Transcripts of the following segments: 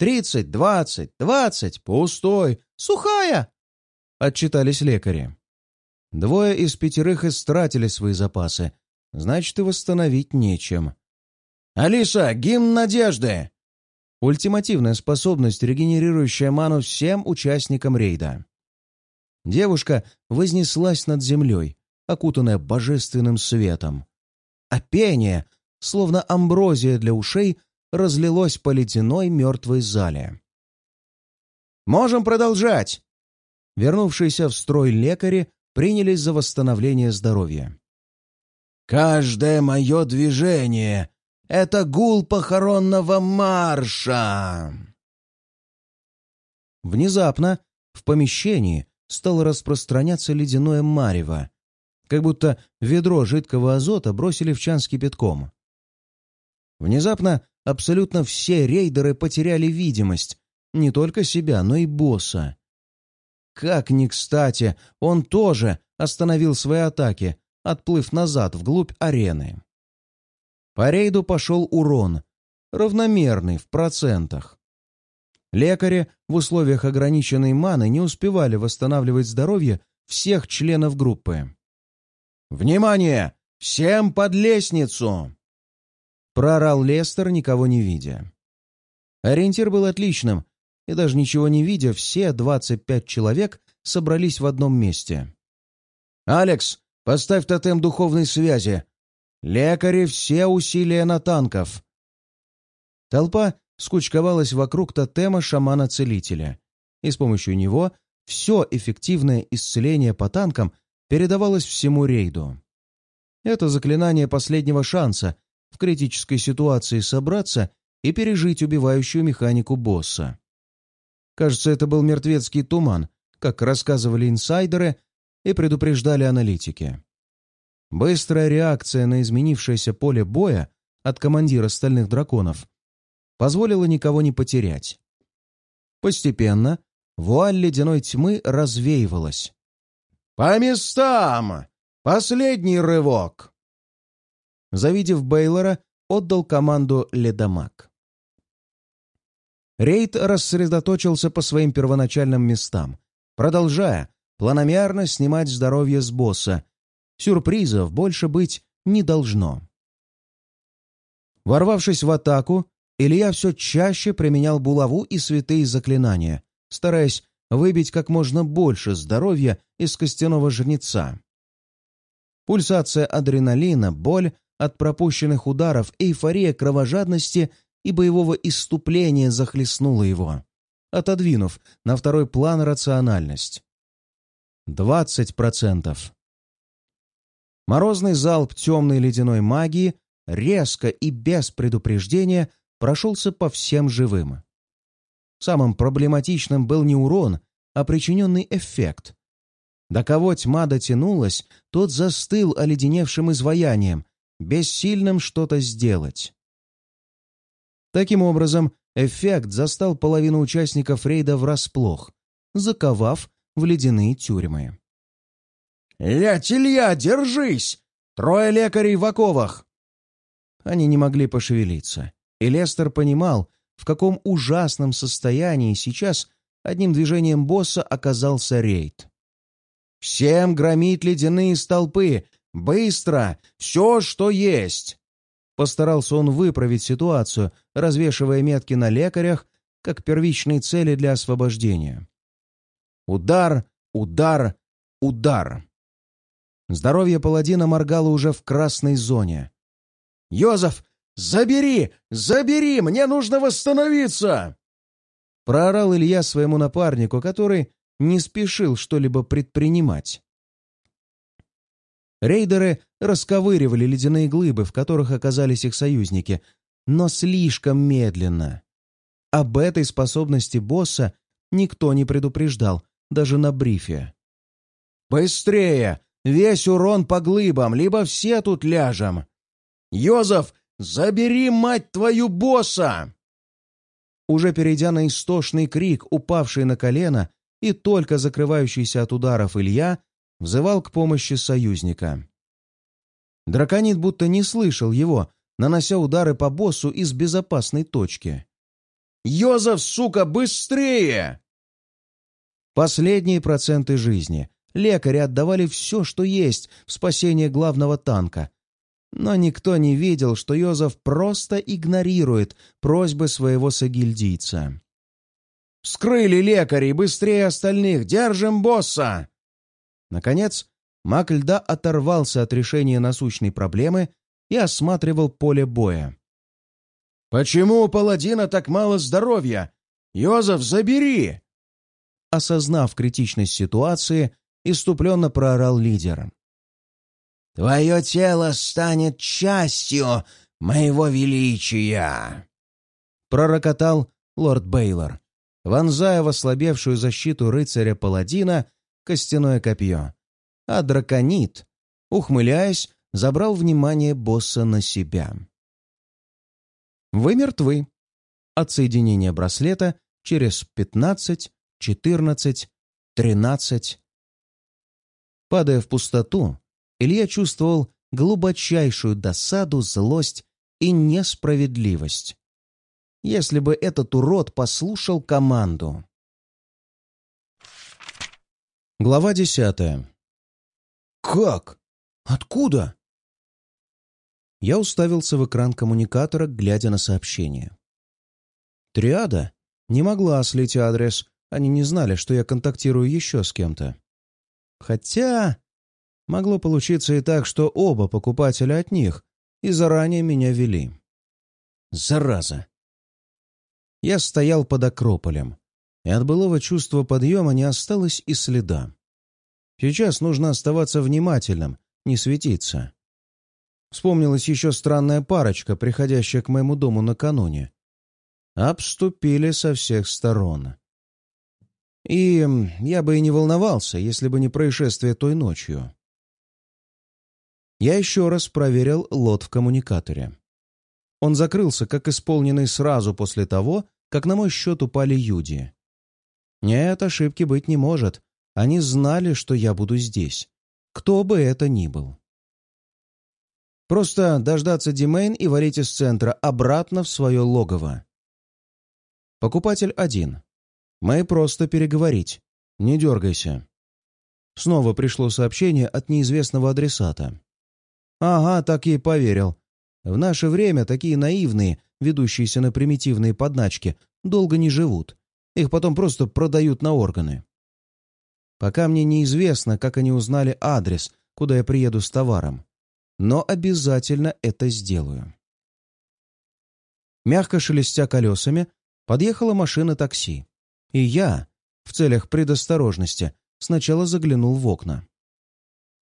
Тридцать, двадцать, двадцать, пустой, сухая!» — отчитались лекари. Двое из пятерых истратили свои запасы, значит, и восстановить нечем. «Алиса, гимн надежды!» Ультимативная способность, регенерирующая ману всем участникам рейда. Девушка вознеслась над землей, окутанная божественным светом. А пение, словно амброзия для ушей, разлилось по ледяной мертвой зале. «Можем продолжать!» Вернувшиеся в строй лекари принялись за восстановление здоровья. «Каждое мое движение — это гул похоронного марша!» Внезапно в помещении стало распространяться ледяное марево, как будто ведро жидкого азота бросили в чан с кипятком. Внезапно абсолютно все рейдеры потеряли видимость, не только себя, но и босса. Как ни кстати, он тоже остановил свои атаки, отплыв назад вглубь арены. По рейду пошел урон, равномерный в процентах. Лекари в условиях ограниченной маны не успевали восстанавливать здоровье всех членов группы. «Внимание! Всем под лестницу!» Проорал Лестер, никого не видя. Ориентир был отличным, и даже ничего не видя, все 25 человек собрались в одном месте. «Алекс, поставь тотем духовной связи! Лекари, все усилия на танков!» Толпа скучковалась вокруг тотема шамана-целителя, и с помощью него все эффективное исцеление по танкам передавалось всему рейду. Это заклинание последнего шанса в критической ситуации собраться и пережить убивающую механику босса. Кажется, это был мертвецкий туман, как рассказывали инсайдеры и предупреждали аналитики. Быстрая реакция на изменившееся поле боя от командира стальных драконов позволила никого не потерять. Постепенно вуаль ледяной тьмы развеивалась. «По местам! Последний рывок!» Завидев Бейлора, отдал команду «Ледомаг». Рейд рассредоточился по своим первоначальным местам, продолжая планомерно снимать здоровье с босса. Сюрпризов больше быть не должно. Ворвавшись в атаку, Илья все чаще применял булаву и святые заклинания, стараясь выбить как можно больше здоровья из костяного жнеца. Пульсация адреналина, боль от пропущенных ударов, эйфория кровожадности и боевого иступления захлестнула его, отодвинув на второй план рациональность. Двадцать процентов. Морозный залп темной ледяной магии резко и без предупреждения прошелся по всем живым. Самым проблематичным был не урон, а причиненный эффект. До кого тьма дотянулась, тот застыл оледеневшим изваянием, бессильным что-то сделать. Таким образом, эффект застал половину участников рейда врасплох, заковав в ледяные тюрьмы. «Лять, Илья, держись! Трое лекарей в оковах!» Они не могли пошевелиться. И Лестер понимал, в каком ужасном состоянии сейчас одним движением босса оказался рейд. «Всем громить ледяные столпы! Быстро! Все, что есть!» Постарался он выправить ситуацию, развешивая метки на лекарях, как первичные цели для освобождения. Удар, удар, удар. Здоровье паладина моргало уже в красной зоне. «Йозеф, «Забери! Забери! Мне нужно восстановиться!» Проорал Илья своему напарнику, который не спешил что-либо предпринимать. Рейдеры расковыривали ледяные глыбы, в которых оказались их союзники, но слишком медленно. Об этой способности босса никто не предупреждал, даже на брифе. «Быстрее! Весь урон по глыбам, либо все тут ляжем!» «Йозеф, «Забери, мать твою, босса!» Уже перейдя на истошный крик, упавший на колено и только закрывающийся от ударов Илья, взывал к помощи союзника. Драконит будто не слышал его, нанося удары по боссу из безопасной точки. Йозеф, сука, быстрее!» Последние проценты жизни лекари отдавали все, что есть, в спасение главного танка. Но никто не видел, что Йозеф просто игнорирует просьбы своего сагильдийца. «Скрыли лекарей! Быстрее остальных! Держим босса!» Наконец, маг льда оторвался от решения насущной проблемы и осматривал поле боя. «Почему у паладина так мало здоровья? Йозеф, забери!» Осознав критичность ситуации, иступленно проорал лидер. «Твое тело станет частью моего величия!» Пророкотал лорд Бейлор, вонзая в ослабевшую защиту рыцаря-паладина костяное копье. А драконит, ухмыляясь, забрал внимание босса на себя. Вы мертвы. Отсоединение браслета через 15, 14, 13. Падая в пустоту, Илья чувствовал глубочайшую досаду, злость и несправедливость. Если бы этот урод послушал команду. Глава десятая. «Как? Откуда?» Я уставился в экран коммуникатора, глядя на сообщение. Триада не могла слить адрес, они не знали, что я контактирую еще с кем-то. Хотя могло получиться и так, что оба покупателя от них и заранее меня вели. Зараза! Я стоял под Акрополем, и от былого чувства подъема не осталось и следа. Сейчас нужно оставаться внимательным, не светиться. Вспомнилась еще странная парочка, приходящая к моему дому накануне. Обступили со всех сторон. И я бы и не волновался, если бы не происшествие той ночью. Я еще раз проверил лот в коммуникаторе. Он закрылся, как исполненный сразу после того, как на мой счет упали Юди. Нет, ошибки быть не может. Они знали, что я буду здесь. Кто бы это ни был. Просто дождаться Димейн и валить из центра обратно в свое логово. Покупатель один. Мы просто переговорить. Не дергайся. Снова пришло сообщение от неизвестного адресата. Ага, так и поверил. В наше время такие наивные, ведущиеся на примитивные подначки, долго не живут. Их потом просто продают на органы. Пока мне неизвестно, как они узнали адрес, куда я приеду с товаром но обязательно это сделаю. Мягко шелестя колесами, подъехала машина такси, и я, в целях предосторожности, сначала заглянул в окна.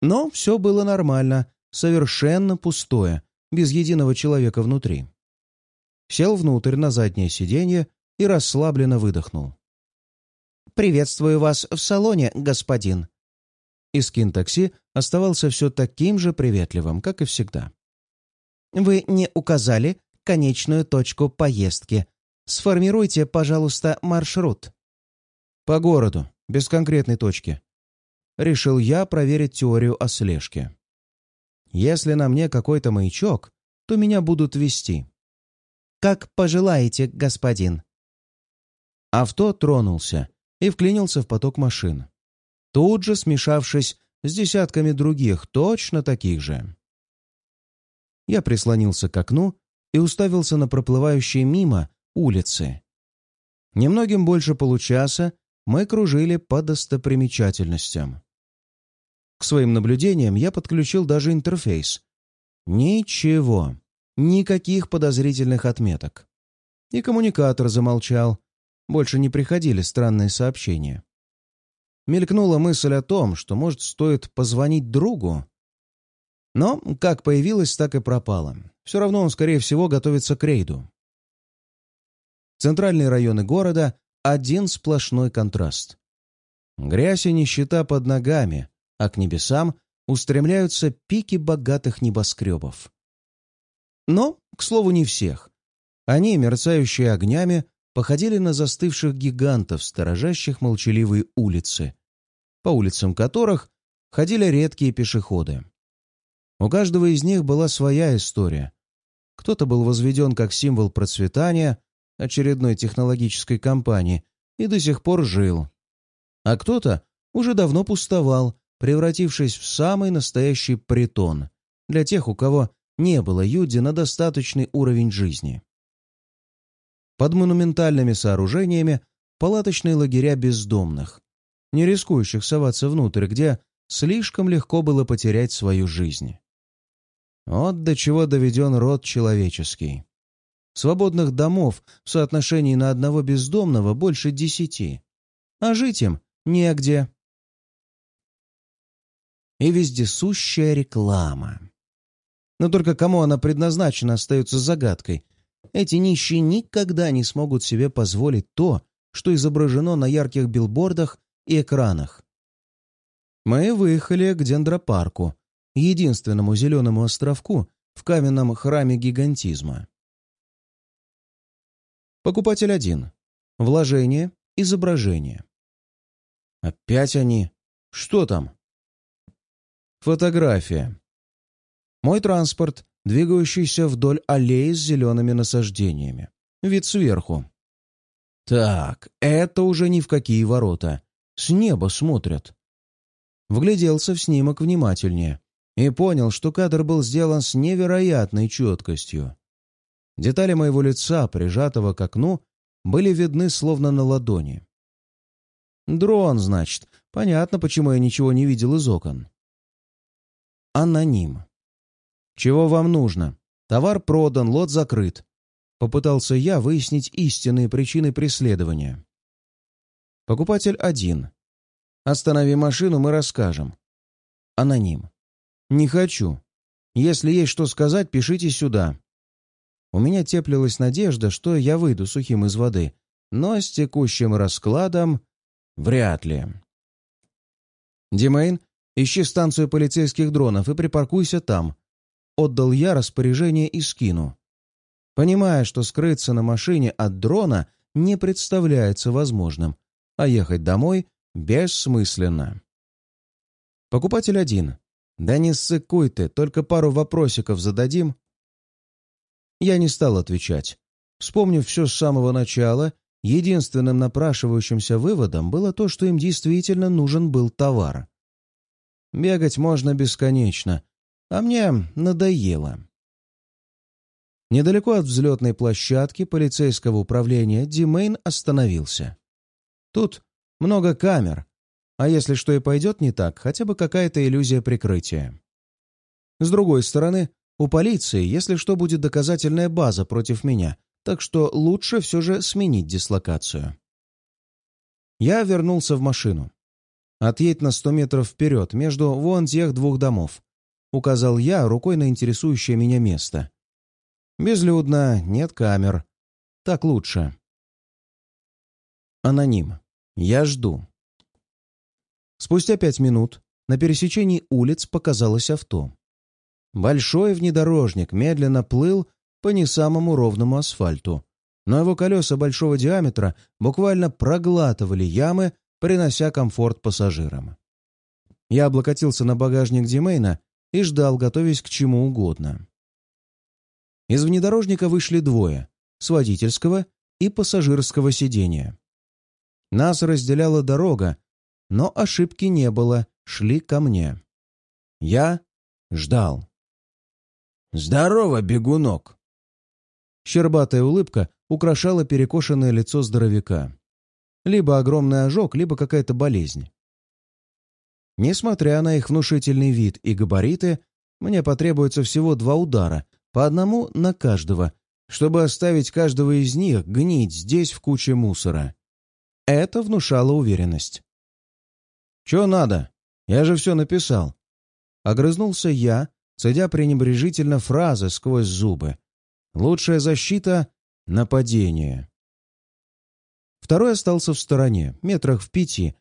Но все было нормально, совершенно пустое, без единого человека внутри. Сел внутрь на заднее сиденье и расслабленно выдохнул. «Приветствую вас в салоне, господин», Искин такси оставался все таким же приветливым, как и всегда. «Вы не указали конечную точку поездки. Сформируйте, пожалуйста, маршрут». «По городу, без конкретной точки». Решил я проверить теорию о слежке. Если на мне какой-то маячок, то меня будут вести. «Как пожелаете, господин». Авто тронулся и вклинился в поток машин тут же смешавшись с десятками других, точно таких же. Я прислонился к окну и уставился на проплывающие мимо улицы. Немногим больше получаса мы кружили по достопримечательностям. К своим наблюдениям я подключил даже интерфейс. Ничего, никаких подозрительных отметок. И коммуникатор замолчал. Больше не приходили странные сообщения. Мелькнула мысль о том, что, может, стоит позвонить другу. Но как появилась, так и пропала. Все равно он, скорее всего, готовится к рейду. Центральные районы города — один сплошной контраст. Грязь и нищета под ногами, а к небесам устремляются пики богатых небоскребов. Но, к слову, не всех. Они, мерцающие огнями, походили на застывших гигантов, сторожащих молчаливые улицы, по улицам которых ходили редкие пешеходы. У каждого из них была своя история. Кто-то был возведен как символ процветания, очередной технологической компании и до сих пор жил. А кто-то уже давно пустовал, превратившись в самый настоящий притон для тех, у кого не было Юди на достаточный уровень жизни. Под монументальными сооружениями палаточные лагеря бездомных, не рискующих соваться внутрь, где слишком легко было потерять свою жизнь. Вот до чего доведен род человеческий. Свободных домов в соотношении на одного бездомного больше десяти, а жить им негде. И вездесущая реклама. Но только кому она предназначена, остается загадкой. Эти нищие никогда не смогут себе позволить то, что изображено на ярких билбордах и экранах. Мы выехали к дендропарку, единственному зеленому островку в каменном храме гигантизма. Покупатель один. Вложение, изображение. Опять они. Что там? Фотография. Мой транспорт, двигающийся вдоль аллеи с зелеными насаждениями. Вид сверху. Так, это уже ни в какие ворота. С неба смотрят. Вгляделся в снимок внимательнее и понял, что кадр был сделан с невероятной четкостью. Детали моего лица, прижатого к окну, были видны словно на ладони. Дрон, значит. Понятно, почему я ничего не видел из окон. Аноним. «Чего вам нужно? Товар продан, лот закрыт. Попытался я выяснить истинные причины преследования. Покупатель один. Останови машину, мы расскажем. Аноним. Не хочу. Если есть что сказать, пишите сюда. У меня теплилась надежда, что я выйду сухим из воды, но с текущим раскладом вряд ли. Димейн, ищи станцию полицейских дронов и припаркуйся там. Отдал я распоряжение и скину понимая, что скрыться на машине от дрона не представляется возможным, а ехать домой бессмысленно. Покупатель один. Да не ссыкуй ты, только пару вопросиков зададим. Я не стал отвечать. Вспомнив все с самого начала, единственным напрашивающимся выводом было то, что им действительно нужен был товар. Бегать можно бесконечно, а мне надоело. Недалеко от взлетной площадки полицейского управления Димейн остановился. Тут много камер, а если что и пойдет не так, хотя бы какая-то иллюзия прикрытия. С другой стороны, у полиции, если что, будет доказательная база против меня, так что лучше все же сменить дислокацию. Я вернулся в машину. «Отъедь на сто метров вперед, между вон тех двух домов», — указал я рукой на интересующее меня место. Безлюдно, нет камер. Так лучше. Аноним. Я жду. Спустя пять минут на пересечении улиц показалось авто. Большой внедорожник медленно плыл по не самому ровному асфальту, но его колеса большого диаметра буквально проглатывали ямы, принося комфорт пассажирам. Я облокотился на багажник Димейна и ждал, готовясь к чему угодно. Из внедорожника вышли двое — с водительского и пассажирского сидения. Нас разделяла дорога, но ошибки не было, шли ко мне. Я ждал. «Здорово, бегунок!» Щербатая улыбка украшала перекошенное лицо здоровяка. Либо огромный ожог, либо какая-то болезнь. Несмотря на их внушительный вид и габариты, мне потребуется всего два удара, по одному на каждого, чтобы оставить каждого из них гнить здесь в куче мусора. Это внушало уверенность. «Чё надо? Я же все написал». Огрызнулся я, цедя пренебрежительно фразы сквозь зубы. «Лучшая защита — нападение». Второй остался в стороне, метрах в пяти,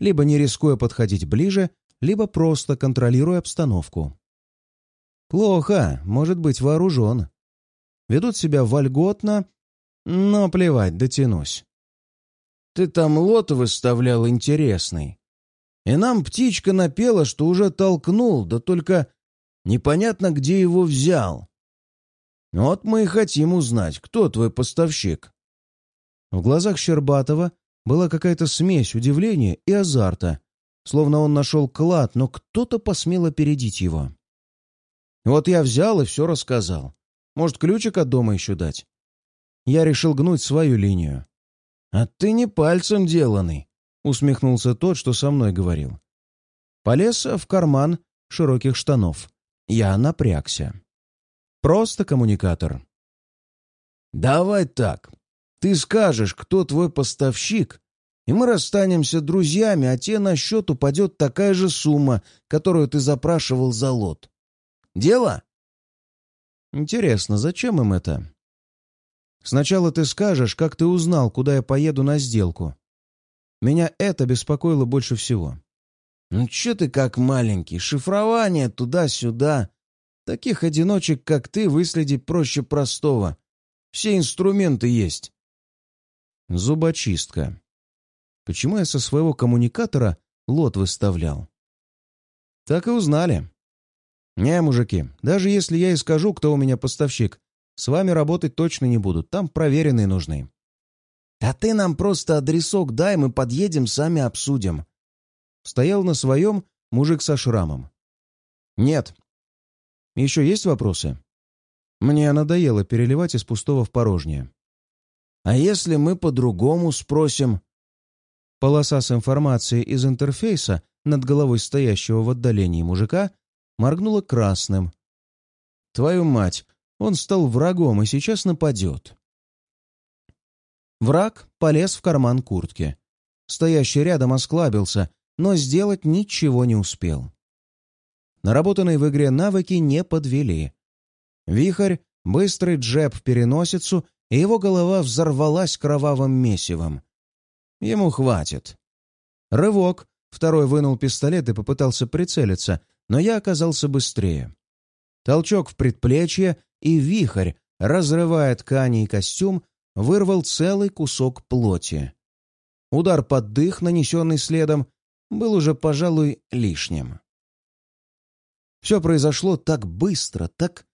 либо не рискуя подходить ближе, либо просто контролируя обстановку. Плохо, может быть вооружен. Ведут себя вольготно, но плевать, дотянусь. Ты там лот выставлял интересный. И нам птичка напела, что уже толкнул, да только непонятно, где его взял. Вот мы и хотим узнать, кто твой поставщик. В глазах Щербатова была какая-то смесь удивления и азарта, словно он нашел клад, но кто-то посмел опередить его. Вот я взял и все рассказал. Может, ключик от дома еще дать? Я решил гнуть свою линию. «А ты не пальцем деланный», — усмехнулся тот, что со мной говорил. Полез в карман широких штанов. Я напрягся. Просто коммуникатор. «Давай так. Ты скажешь, кто твой поставщик, и мы расстанемся друзьями, а тебе на счет упадет такая же сумма, которую ты запрашивал за лот. Дело?» «Интересно, зачем им это?» «Сначала ты скажешь, как ты узнал, куда я поеду на сделку. Меня это беспокоило больше всего». «Ну чё ты как маленький? Шифрование туда-сюда. Таких одиночек, как ты, выследить проще простого. Все инструменты есть». Зубочистка. Почему я со своего коммуникатора лот выставлял? Так и узнали. Не, мужики, даже если я и скажу, кто у меня поставщик, с вами работать точно не будут, там проверенные нужны. «Да ты нам просто адресок дай, мы подъедем, сами обсудим», Стоял на своем мужик со шрамом. «Нет». «Еще есть вопросы?» Мне надоело переливать из пустого в порожнее. «А если мы по-другому спросим?» Полоса с информацией из интерфейса над головой стоящего в отдалении мужика моргнула красным. «Твою мать! Он стал врагом и сейчас нападет!» Враг полез в карман куртки. Стоящий рядом осклабился, но сделать ничего не успел. Наработанные в игре навыки не подвели. Вихрь, быстрый джеб в переносицу, и его голова взорвалась кровавым месивом. Ему хватит. Рывок. Второй вынул пистолет и попытался прицелиться, но я оказался быстрее. Толчок в предплечье, и вихрь, разрывая ткани и костюм, вырвал целый кусок плоти. Удар под дых, нанесенный следом, был уже, пожалуй, лишним. Все произошло так быстро, так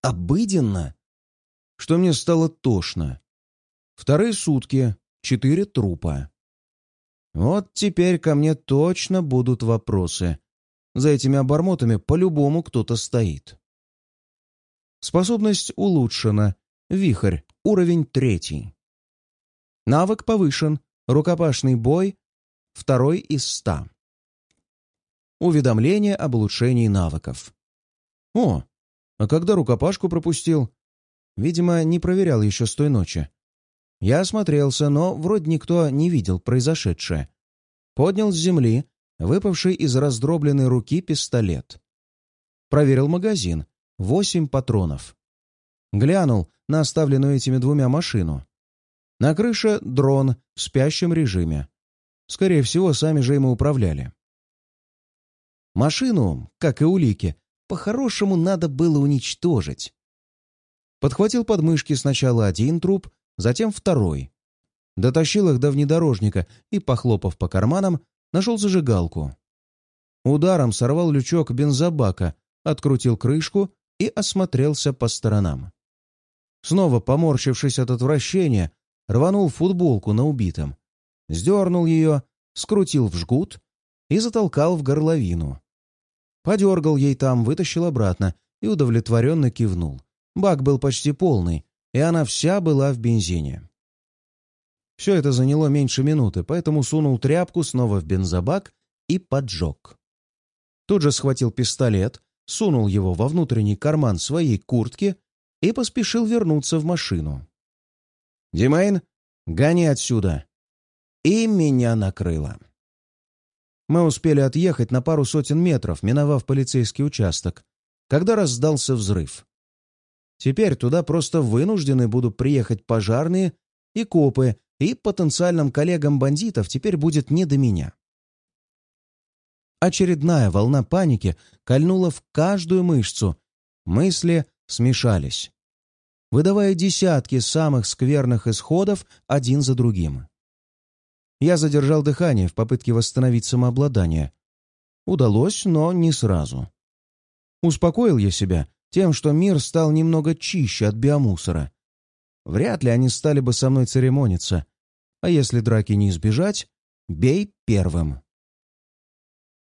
обыденно, что мне стало тошно. Вторые сутки, четыре трупа. Вот теперь ко мне точно будут вопросы. За этими обормотами по-любому кто-то стоит. Способность улучшена. Вихрь. Уровень третий. Навык повышен. Рукопашный бой второй из ста. Уведомление об улучшении навыков. О, а когда рукопашку пропустил? Видимо, не проверял еще с той ночи. Я осмотрелся, но вроде никто не видел произошедшее. Поднял с земли выпавший из раздробленной руки пистолет. Проверил магазин. Восемь патронов. Глянул на оставленную этими двумя машину. На крыше дрон в спящем режиме. Скорее всего, сами же ему управляли. Машину, как и улики, по-хорошему надо было уничтожить. Подхватил подмышки сначала один труп, затем второй. Дотащил их до внедорожника и, похлопав по карманам, нашел зажигалку. Ударом сорвал лючок бензобака, открутил крышку и осмотрелся по сторонам. Снова, поморщившись от отвращения, рванул футболку на убитом сдернул ее, скрутил в жгут и затолкал в горловину. Подергал ей там, вытащил обратно и удовлетворенно кивнул. Бак был почти полный, и она вся была в бензине. Все это заняло меньше минуты, поэтому сунул тряпку снова в бензобак и поджег. Тут же схватил пистолет, сунул его во внутренний карман своей куртки и поспешил вернуться в машину. «Димейн, гони отсюда!» И меня накрыло. Мы успели отъехать на пару сотен метров, миновав полицейский участок, когда раздался взрыв. Теперь туда просто вынуждены будут приехать пожарные и копы, и потенциальным коллегам бандитов теперь будет не до меня. Очередная волна паники кольнула в каждую мышцу. Мысли смешались, выдавая десятки самых скверных исходов один за другим. Я задержал дыхание в попытке восстановить самообладание. Удалось, но не сразу. Успокоил я себя тем, что мир стал немного чище от биомусора. вряд ли они стали бы со мной церемониться. А если драки не избежать, бей первым.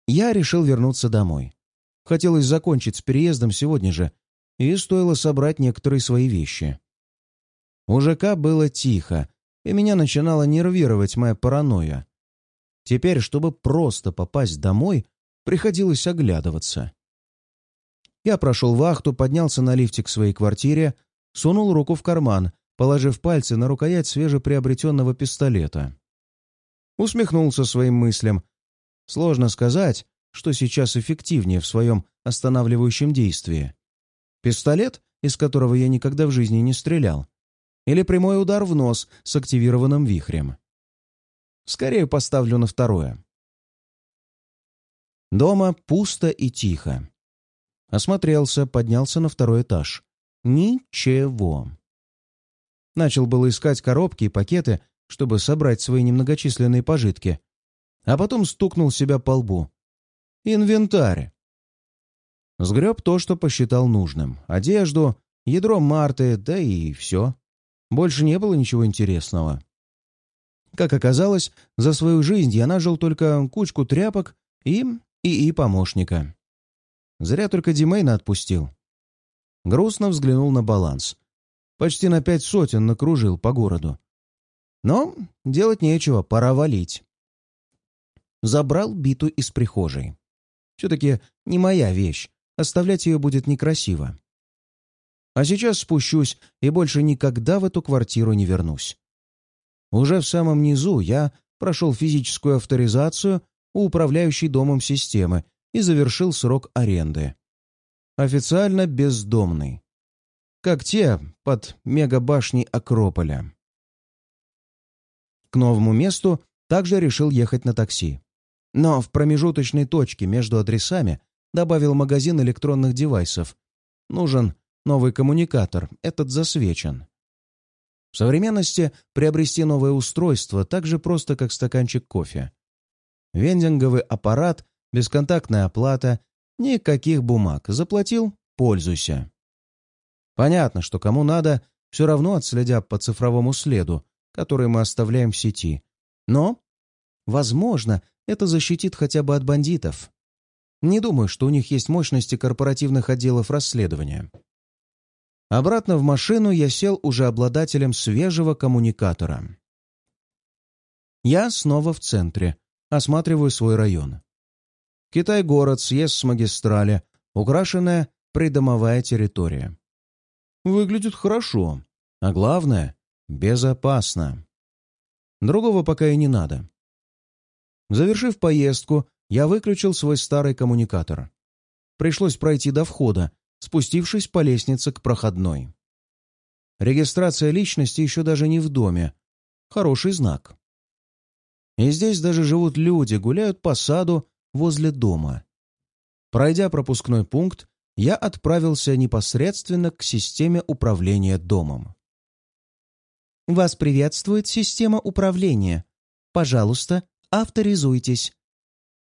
Я решил вернуться домой. Хотелось закончить с переездом сегодня же, и стоило собрать некоторые свои вещи. У ЖК было тихо, и меня начинала нервировать моя паранойя. Теперь, чтобы просто попасть домой, приходилось оглядываться. Я прошел вахту, поднялся на лифте к своей квартире, сунул руку в карман, положив пальцы на рукоять свежеприобретенного пистолета. Усмехнулся своим мыслям. Сложно сказать, что сейчас эффективнее в своем останавливающем действии. Пистолет, из которого я никогда в жизни не стрелял, или прямой удар в нос с активированным вихрем. Скорее поставлю на второе. Дома пусто и тихо. Осмотрелся, поднялся на второй этаж. Ничего. Начал было искать коробки и пакеты, чтобы собрать свои немногочисленные пожитки, а потом стукнул себя по лбу. Инвентарь. Сгреб то, что посчитал нужным. Одежду, ядро Марты, да и все. Больше не было ничего интересного. Как оказалось, за свою жизнь я нажил только кучку тряпок и и и помощника. Зря только Димейна отпустил. Грустно взглянул на баланс. Почти на пять сотен накружил по городу. Но делать нечего, пора валить. Забрал биту из прихожей. Все-таки не моя вещь, оставлять ее будет некрасиво. А сейчас спущусь и больше никогда в эту квартиру не вернусь. Уже в самом низу я прошел физическую авторизацию у управляющей домом системы и завершил срок аренды. Официально бездомный. Как те под мегабашней Акрополя. К новому месту также решил ехать на такси. Но в промежуточной точке между адресами добавил магазин электронных девайсов. Нужен новый коммуникатор, этот засвечен. В современности приобрести новое устройство так же просто, как стаканчик кофе. Вендинговый аппарат, бесконтактная оплата, никаких бумаг. Заплатил — пользуйся. Понятно, что кому надо, все равно отследят по цифровому следу, который мы оставляем в сети. Но, возможно, это защитит хотя бы от бандитов. Не думаю, что у них есть мощности корпоративных отделов расследования. Обратно в машину я сел уже обладателем свежего коммуникатора. Я снова в центре, осматриваю свой район. Китай-город, съезд с магистрали, украшенная придомовая территория. Выглядит хорошо, а главное — безопасно. Другого пока и не надо. Завершив поездку, я выключил свой старый коммуникатор. Пришлось пройти до входа, спустившись по лестнице к проходной. Регистрация личности еще даже не в доме. Хороший знак. И здесь даже живут люди, гуляют по саду возле дома. Пройдя пропускной пункт, я отправился непосредственно к системе управления домом. «Вас приветствует система управления. Пожалуйста, авторизуйтесь».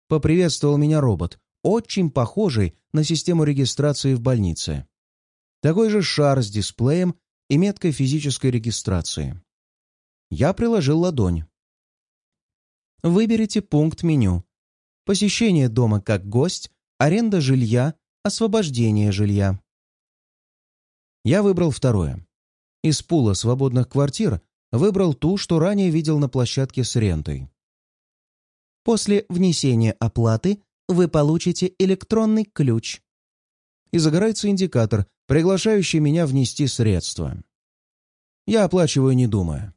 Поприветствовал меня робот, очень похожий на систему регистрации в больнице. Такой же шар с дисплеем и меткой физической регистрации. Я приложил ладонь. Выберите пункт меню. Посещение дома как гость, аренда жилья, освобождение жилья. Я выбрал второе. Из пула свободных квартир выбрал ту, что ранее видел на площадке с рентой. После внесения оплаты вы получите электронный ключ. И загорается индикатор, приглашающий меня внести средства. Я оплачиваю, не думая.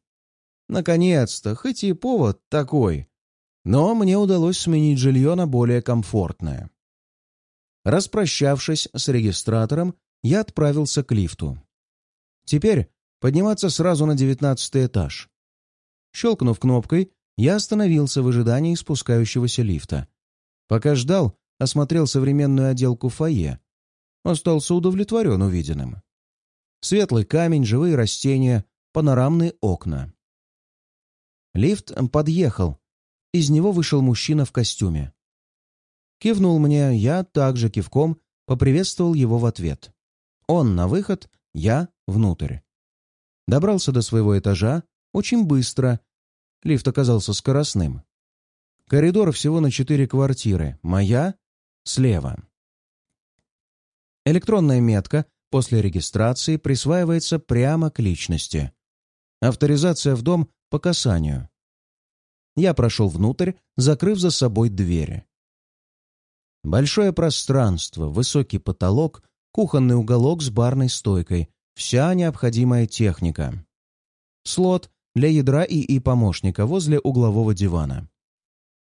Наконец-то, хоть и повод такой. Но мне удалось сменить жилье на более комфортное. Распрощавшись с регистратором, я отправился к лифту. Теперь подниматься сразу на девятнадцатый этаж. Щелкнув кнопкой, я остановился в ожидании спускающегося лифта. Пока ждал, осмотрел современную отделку фойе. Остался удовлетворен увиденным. Светлый камень, живые растения, панорамные окна. Лифт подъехал. Из него вышел мужчина в костюме. Кивнул мне, я также кивком поприветствовал его в ответ. Он на выход, я внутрь. Добрался до своего этажа очень быстро. Лифт оказался скоростным. Коридор всего на четыре квартиры. Моя — слева. Электронная метка после регистрации присваивается прямо к личности. Авторизация в дом по касанию. Я прошел внутрь, закрыв за собой двери. Большое пространство, высокий потолок, кухонный уголок с барной стойкой, вся необходимая техника. Слот для ядра и и помощника возле углового дивана.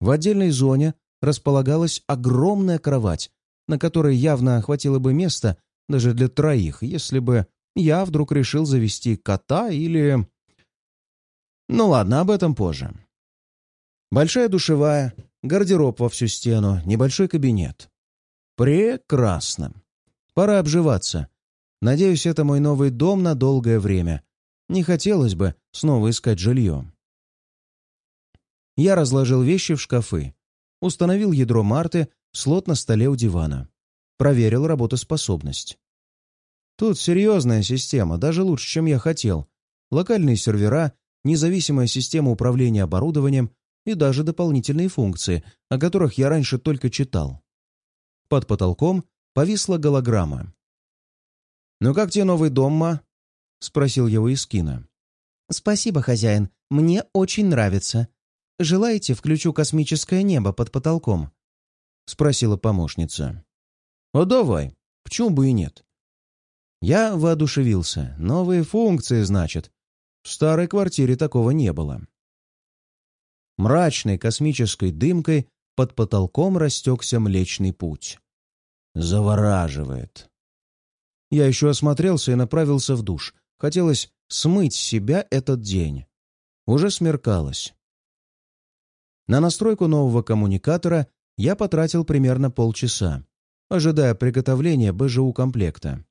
В отдельной зоне располагалась огромная кровать, на которой явно хватило бы места даже для троих, если бы я вдруг решил завести кота или... Ну ладно, об этом позже. Большая душевая, гардероб во всю стену, небольшой кабинет. Прекрасно. Пора обживаться. Надеюсь, это мой новый дом на долгое время. Не хотелось бы снова искать жилье. Я разложил вещи в шкафы, установил ядро Марты, слот на столе у дивана. Проверил работоспособность. Тут серьезная система, даже лучше, чем я хотел. Локальные сервера, независимая система управления оборудованием, и даже дополнительные функции, о которых я раньше только читал. Под потолком повисла голограмма. «Ну как тебе новый дом, ма?» — спросил его Искина. «Спасибо, хозяин. Мне очень нравится. Желаете, включу космическое небо под потолком?» — спросила помощница. «О, давай. Почему бы и нет?» Я воодушевился. Новые функции, значит. В старой квартире такого не было. Мрачной космической дымкой под потолком растекся Млечный Путь. Завораживает. Я еще осмотрелся и направился в душ. Хотелось смыть с себя этот день. Уже смеркалось. На настройку нового коммуникатора я потратил примерно полчаса, ожидая приготовления БЖУ комплекта.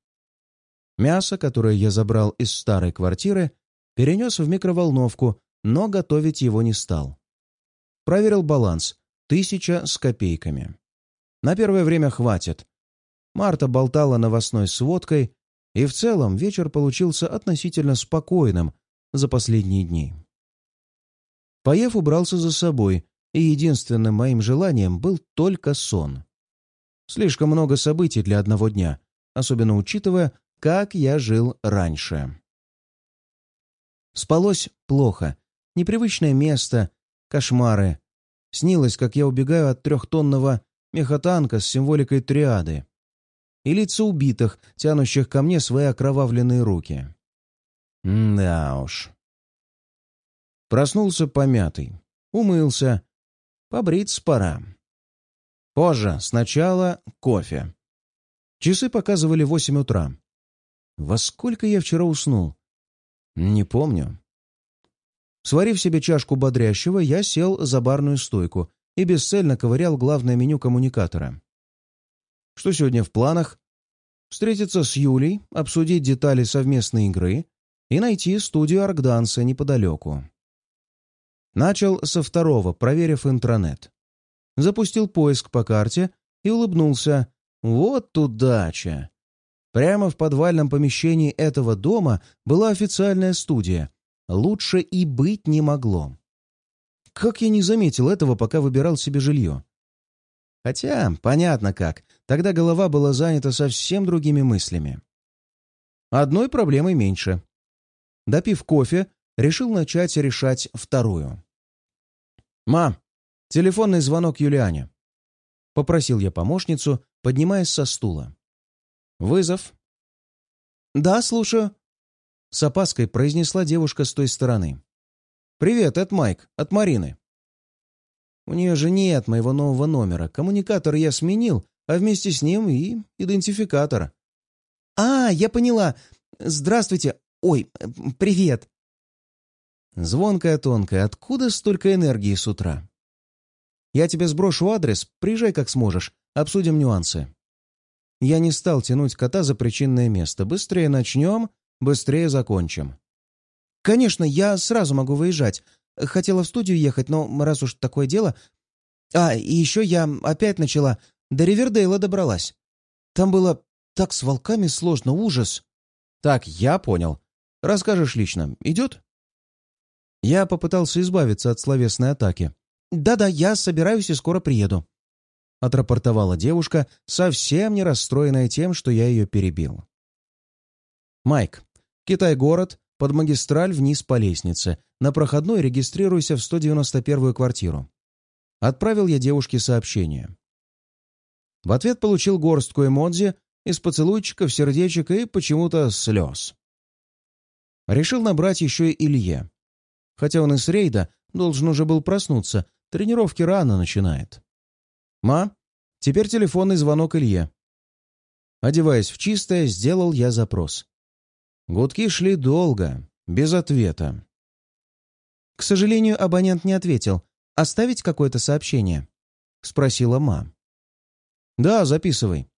Мясо, которое я забрал из старой квартиры, перенес в микроволновку, но готовить его не стал. Проверил баланс. Тысяча с копейками. На первое время хватит. Марта болтала новостной сводкой, и в целом вечер получился относительно спокойным за последние дни. Поев, убрался за собой, и единственным моим желанием был только сон. Слишком много событий для одного дня, особенно учитывая, как я жил раньше. Спалось плохо. Непривычное место, Кошмары. Снилось, как я убегаю от трехтонного мехотанка с символикой триады. И лица убитых, тянущих ко мне свои окровавленные руки. да уж. Проснулся помятый. Умылся. Побриться пора. Позже. Сначала кофе. Часы показывали восемь утра. Во сколько я вчера уснул? Не помню. Сварив себе чашку бодрящего, я сел за барную стойку и бесцельно ковырял главное меню коммуникатора. Что сегодня в планах? Встретиться с Юлей, обсудить детали совместной игры и найти студию Аркданса неподалеку. Начал со второго, проверив интранет. Запустил поиск по карте и улыбнулся. Вот удача! Прямо в подвальном помещении этого дома была официальная студия, лучше и быть не могло. Как я не заметил этого, пока выбирал себе жилье? Хотя, понятно как, тогда голова была занята совсем другими мыслями. Одной проблемой меньше. Допив кофе, решил начать решать вторую. «Ма, телефонный звонок Юлиане», — попросил я помощницу, поднимаясь со стула. «Вызов». «Да, слушаю», с опаской произнесла девушка с той стороны. «Привет, это Майк, от Марины». «У нее же нет моего нового номера. Коммуникатор я сменил, а вместе с ним и идентификатор». «А, я поняла. Здравствуйте. Ой, привет». Звонкая тонкая, откуда столько энергии с утра? Я тебе сброшу адрес, приезжай как сможешь, обсудим нюансы. Я не стал тянуть кота за причинное место. Быстрее начнем, Быстрее закончим». «Конечно, я сразу могу выезжать. Хотела в студию ехать, но раз уж такое дело... А, и еще я опять начала. До Ривердейла добралась. Там было так с волками сложно, ужас». «Так, я понял. Расскажешь лично. Идет?» Я попытался избавиться от словесной атаки. «Да-да, я собираюсь и скоро приеду», — отрапортовала девушка, совсем не расстроенная тем, что я ее перебил. «Майк, Китай-город, под магистраль вниз по лестнице. На проходной регистрируйся в 191-ю квартиру». Отправил я девушке сообщение. В ответ получил горстку эмодзи из поцелуйчиков, сердечек и почему-то слез. Решил набрать еще и Илье. Хотя он из рейда должен уже был проснуться, тренировки рано начинает. «Ма, теперь телефонный звонок Илье». Одеваясь в чистое, сделал я запрос. Гудки шли долго, без ответа. «К сожалению, абонент не ответил. Оставить какое-то сообщение?» — спросила ма. «Да, записывай».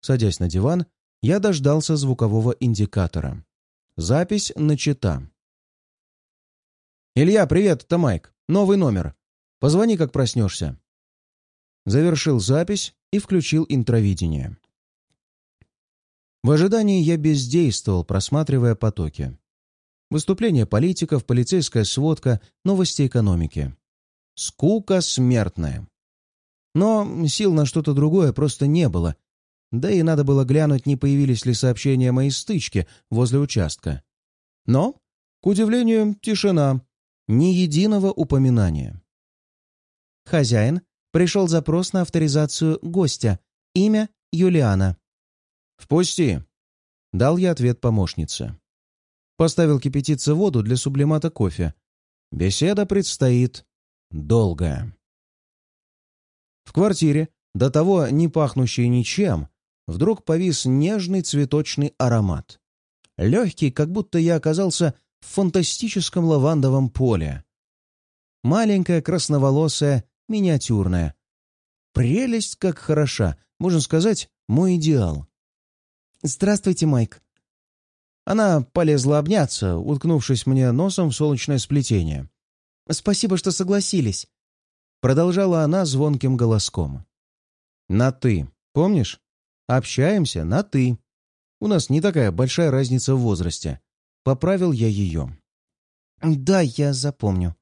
Садясь на диван, я дождался звукового индикатора. Запись начата. «Илья, привет, это Майк. Новый номер. Позвони, как проснешься». Завершил запись и включил интровидение. В ожидании я бездействовал, просматривая потоки. Выступления политиков, полицейская сводка, новости экономики. Скука смертная. Но сил на что-то другое просто не было. Да и надо было глянуть, не появились ли сообщения о моей стычке возле участка. Но, к удивлению, тишина. Ни единого упоминания. «Хозяин, пришел запрос на авторизацию гостя. Имя Юлиана». «Впусти!» — дал я ответ помощнице. Поставил кипятиться воду для сублимата кофе. Беседа предстоит долгая. В квартире, до того не пахнущей ничем, вдруг повис нежный цветочный аромат. Легкий, как будто я оказался в фантастическом лавандовом поле. Маленькая, красноволосая, миниатюрная. Прелесть как хороша, можно сказать, мой идеал. «Здравствуйте, Майк». Она полезла обняться, уткнувшись мне носом в солнечное сплетение. «Спасибо, что согласились», — продолжала она звонким голоском. «На «ты», помнишь? Общаемся на «ты». У нас не такая большая разница в возрасте. Поправил я ее. «Да, я запомню».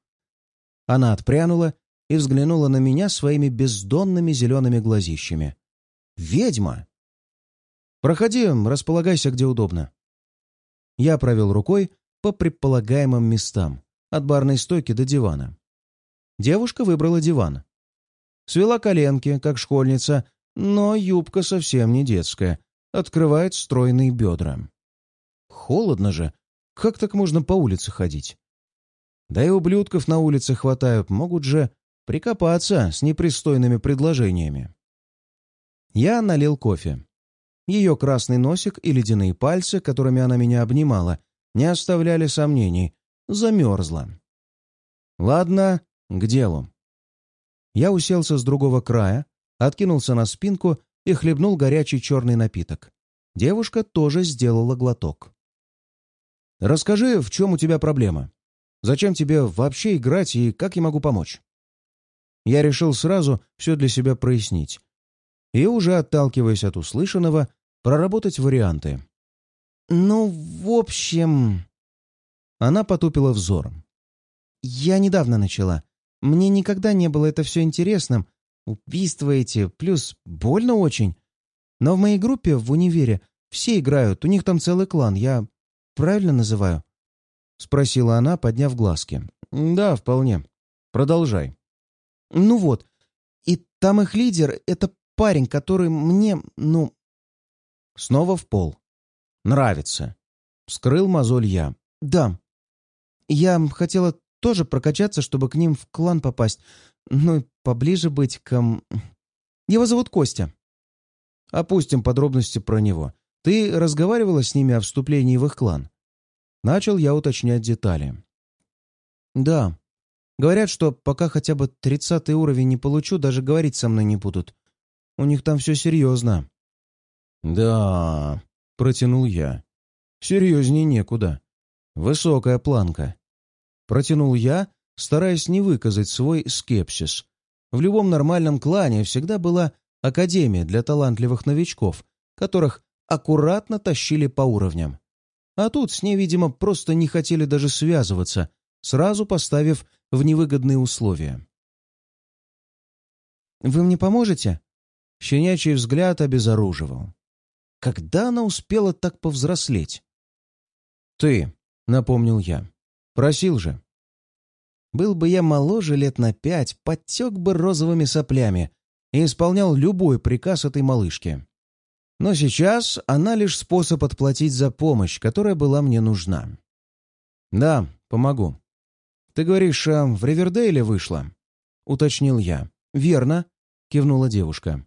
Она отпрянула и взглянула на меня своими бездонными зелеными глазищами. «Ведьма!» «Проходи, располагайся где удобно». Я провел рукой по предполагаемым местам, от барной стойки до дивана. Девушка выбрала диван. Свела коленки, как школьница, но юбка совсем не детская, открывает стройные бедра. Холодно же, как так можно по улице ходить? Да и ублюдков на улице хватают, могут же прикопаться с непристойными предложениями. Я налил кофе. Ее красный носик и ледяные пальцы, которыми она меня обнимала, не оставляли сомнений. Замерзла. Ладно, к делу. Я уселся с другого края, откинулся на спинку и хлебнул горячий черный напиток. Девушка тоже сделала глоток. Расскажи, в чем у тебя проблема? Зачем тебе вообще играть и как я могу помочь?» Я решил сразу все для себя прояснить. И уже отталкиваясь от услышанного, проработать варианты. «Ну, в общем...» Она потупила взор. «Я недавно начала. Мне никогда не было это все интересным. Убийства эти, плюс больно очень. Но в моей группе в универе все играют, у них там целый клан. Я правильно называю?» — спросила она, подняв глазки. «Да, вполне. Продолжай». «Ну вот. И там их лидер — это парень, который мне, ну...» Снова в пол. «Нравится». Скрыл мозоль я. «Да. Я хотела тоже прокачаться, чтобы к ним в клан попасть. Ну и поближе быть к... Его зовут Костя». Опустим подробности про него. Ты разговаривала с ними о вступлении в их клан? Начал я уточнять детали. Да. Говорят, что пока хотя бы тридцатый уровень не получу, даже говорить со мной не будут. У них там все серьезно. Да, протянул я. Серьезнее некуда. Высокая планка. Протянул я, стараясь не выказать свой скепсис. В любом нормальном клане всегда была академия для талантливых новичков, которых аккуратно тащили по уровням. А тут с ней, видимо, просто не хотели даже связываться, сразу поставив в невыгодные условия. «Вы мне поможете?» Щенячий взгляд обезоруживал. Когда она успела так повзрослеть? «Ты», — напомнил я, — «просил же». Был бы я моложе лет на пять, подтек бы розовыми соплями и исполнял любой приказ этой малышки. Но сейчас она лишь способ отплатить за помощь, которая была мне нужна. «Да, помогу». «Ты говоришь, а в Ривердейле вышла?» — уточнил я. «Верно», — кивнула девушка.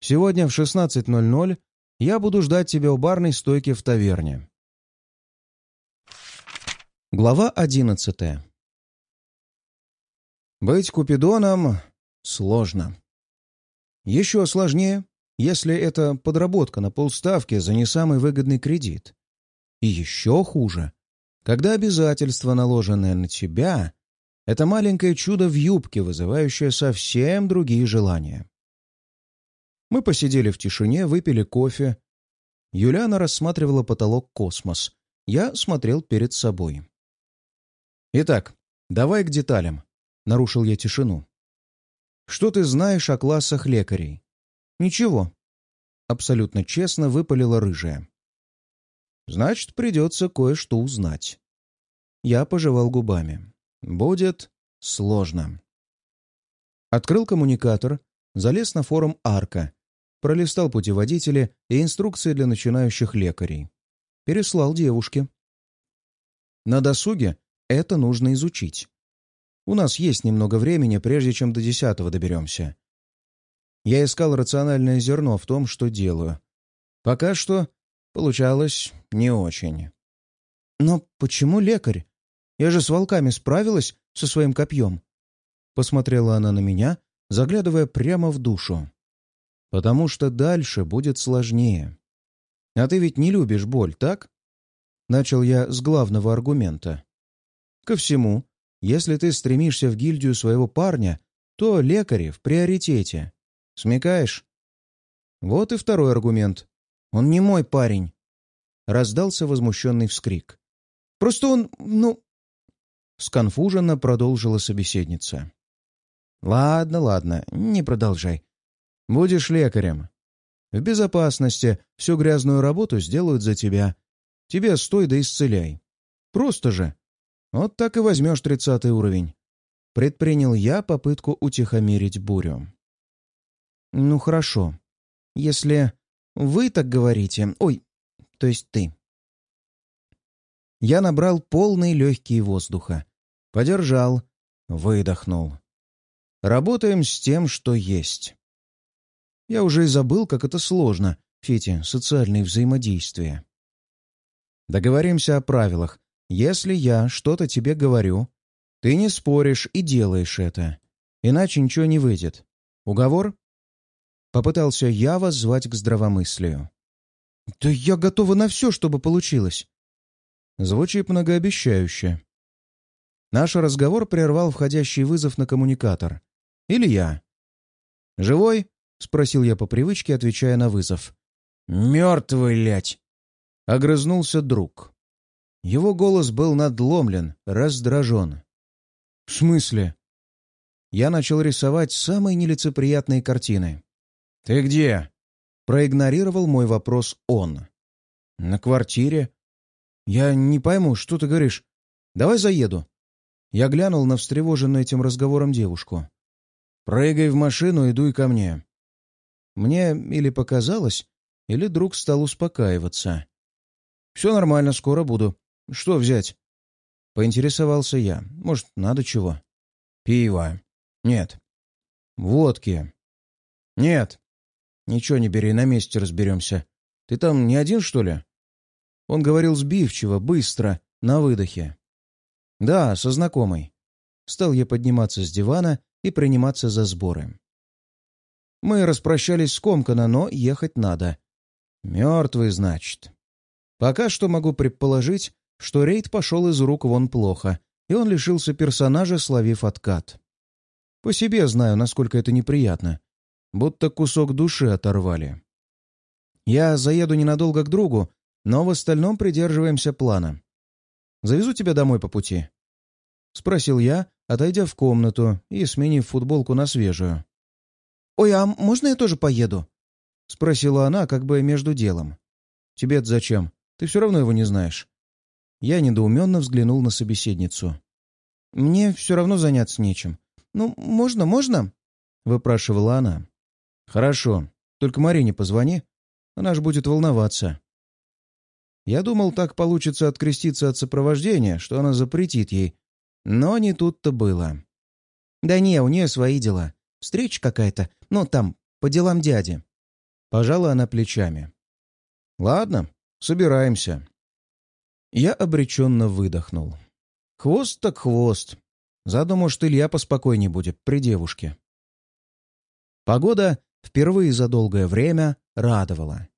«Сегодня в 16.00 я буду ждать тебя у барной стойки в таверне». Глава одиннадцатая Быть Купидоном сложно. Еще сложнее, если это подработка на полставки за не самый выгодный кредит. И еще хуже, когда обязательство, наложенное на тебя, это маленькое чудо в юбке, вызывающее совсем другие желания. Мы посидели в тишине, выпили кофе. Юлиана рассматривала потолок космос. Я смотрел перед собой. «Итак, давай к деталям», — нарушил я тишину. «Что ты знаешь о классах лекарей?» «Ничего», — абсолютно честно выпалила рыжая. «Значит, придется кое-что узнать». Я пожевал губами. «Будет сложно». Открыл коммуникатор, залез на форум Арка, пролистал путеводители и инструкции для начинающих лекарей. Переслал девушке. На досуге это нужно изучить. У нас есть немного времени, прежде чем до десятого доберемся. Я искал рациональное зерно в том, что делаю. Пока что получалось не очень. «Но почему лекарь? Я же с волками справилась со своим копьем». Посмотрела она на меня, заглядывая прямо в душу. «Потому что дальше будет сложнее. А ты ведь не любишь боль, так?» Начал я с главного аргумента. «Ко всему, если ты стремишься в гильдию своего парня, то лекари в приоритете. Смекаешь? Вот и второй аргумент. Он не мой парень. Раздался возмущенный вскрик. Просто он, ну... Сконфуженно продолжила собеседница. Ладно, ладно, не продолжай. Будешь лекарем. В безопасности всю грязную работу сделают за тебя. Тебе стой да исцеляй. Просто же. Вот так и возьмешь тридцатый уровень. Предпринял я попытку утихомирить бурю. «Ну хорошо. Если вы так говорите... Ой, то есть ты». Я набрал полный легкий воздуха. Подержал, выдохнул. Работаем с тем, что есть. Я уже и забыл, как это сложно, Фити, социальные взаимодействия. Договоримся о правилах. Если я что-то тебе говорю, ты не споришь и делаешь это. Иначе ничего не выйдет. Уговор? Попытался я воззвать к здравомыслию. «Да я готова на все, чтобы получилось!» Звучит многообещающе. Наш разговор прервал входящий вызов на коммуникатор. Или я. «Живой?» — спросил я по привычке, отвечая на вызов. «Мертвый, лять!» — огрызнулся друг. Его голос был надломлен, раздражен. «В смысле?» Я начал рисовать самые нелицеприятные картины. «Ты где?» — проигнорировал мой вопрос он. «На квартире?» «Я не пойму, что ты говоришь. Давай заеду». Я глянул на встревоженную этим разговором девушку. «Прыгай в машину и дуй ко мне». Мне или показалось, или друг стал успокаиваться. «Все нормально, скоро буду. Что взять?» Поинтересовался я. «Может, надо чего?» «Пиво». «Нет». «Водки». «Нет». «Ничего не бери, на месте разберемся. Ты там не один, что ли?» Он говорил сбивчиво, быстро, на выдохе. «Да, со знакомой». Стал я подниматься с дивана и приниматься за сборы. Мы распрощались скомканно, но ехать надо. Мертвый, значит. Пока что могу предположить, что рейд пошел из рук вон плохо, и он лишился персонажа, словив откат. По себе знаю, насколько это неприятно будто кусок души оторвали. Я заеду ненадолго к другу, но в остальном придерживаемся плана. Завезу тебя домой по пути?» — спросил я, отойдя в комнату и сменив футболку на свежую. «Ой, а можно я тоже поеду?» — спросила она как бы между делом. «Тебе-то зачем? Ты все равно его не знаешь». Я недоуменно взглянул на собеседницу. «Мне все равно заняться нечем. Ну, можно, можно?» — выпрашивала она. «Хорошо. Только Марине позвони. Она же будет волноваться». Я думал, так получится откреститься от сопровождения, что она запретит ей. Но не тут-то было. «Да не, у нее свои дела. Встреча какая-то. Ну, там, по делам дяди». Пожала она плечами. «Ладно, собираемся». Я обреченно выдохнул. Хвост так хвост. Заодно, может, Илья поспокойнее будет при девушке. Погода впервые за долгое время радовала.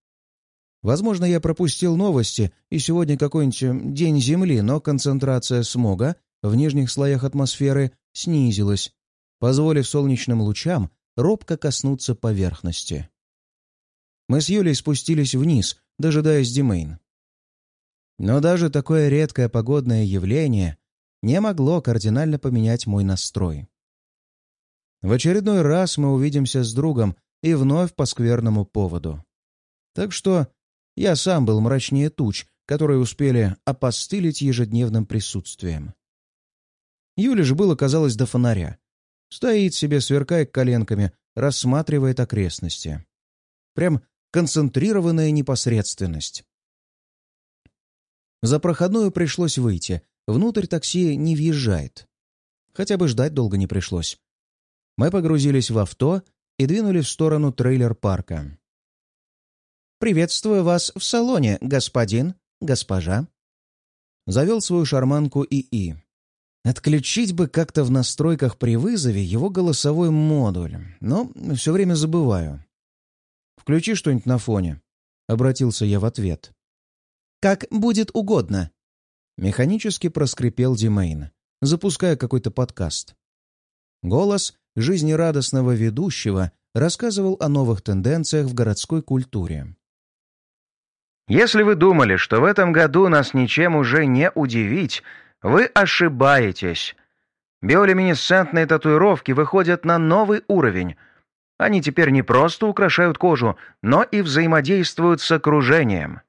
Возможно, я пропустил новости, и сегодня какой-нибудь день Земли, но концентрация смога в нижних слоях атмосферы снизилась, позволив солнечным лучам робко коснуться поверхности. Мы с Юлей спустились вниз, дожидаясь Димейн. Но даже такое редкое погодное явление не могло кардинально поменять мой настрой. В очередной раз мы увидимся с другом и вновь по скверному поводу. Так что я сам был мрачнее туч, которые успели опостылить ежедневным присутствием. Юля же было, казалось, до фонаря. Стоит себе, сверкая коленками, рассматривает окрестности. Прям концентрированная непосредственность. За проходную пришлось выйти. Внутрь такси не въезжает. Хотя бы ждать долго не пришлось. Мы погрузились в авто и двинули в сторону трейлер-парка. «Приветствую вас в салоне, господин, госпожа». Завел свою шарманку ИИ. Отключить бы как-то в настройках при вызове его голосовой модуль, но все время забываю. «Включи что-нибудь на фоне», — обратился я в ответ. «Как будет угодно», — механически проскрипел Димейн, запуская какой-то подкаст. Голос жизнерадостного ведущего рассказывал о новых тенденциях в городской культуре. Если вы думали, что в этом году нас ничем уже не удивить, вы ошибаетесь. Биолюминесцентные татуировки выходят на новый уровень. Они теперь не просто украшают кожу, но и взаимодействуют с окружением.